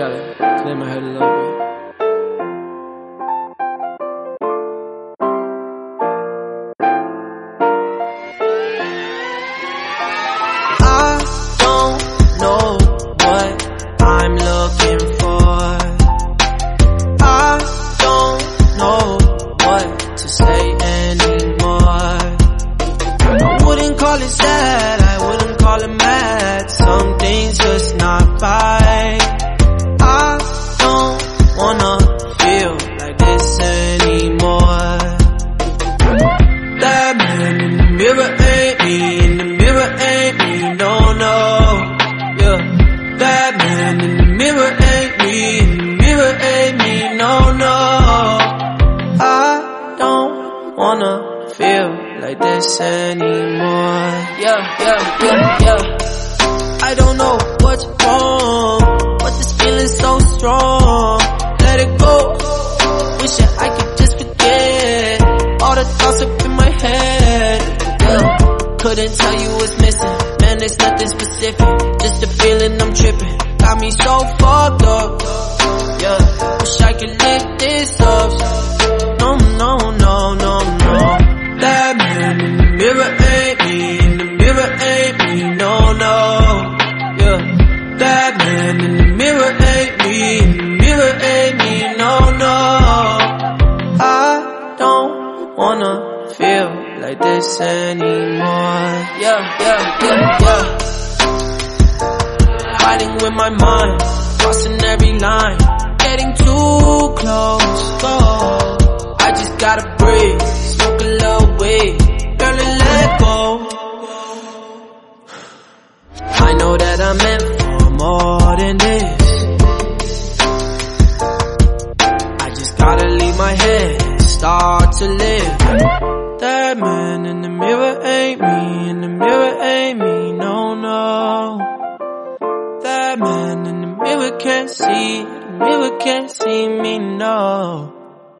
a. I don't know what I'm looking for. I don't know what to say anymore. I wouldn't call it sad, I wouldn't call it mad. Something's just not right. Mirror ain't me, in the mirror ain't me, no, no. Yeah, that man in the mirror ain't me, the mirror ain't me, no, no. I don't wanna feel like this anymore. Yeah, yeah, yeah, yeah. I don't know what's wrong, but this feeling's so strong. Couldn't tell you what's missing, man. There's nothing specific, just a feeling I'm tripping. Got me so fucked up. Yeah, wish I could lift this up. No, no, no, no, no. That man in the mirror ain't me, in the mirror ain't me, no, no. Yeah, that man in the mirror ain't me, in the mirror ain't me, no, no. I don't wanna feel like this anymore. Yeah, yeah, yeah, yeah. Fighting with my mind, crossing every line, getting too close. Oh, I just gotta breathe, smoke a little weed, barely let go. I know that I'm meant for more than this. I just gotta leave my head and start to live. That man in the mirror can't see, the mirror can't see me, no.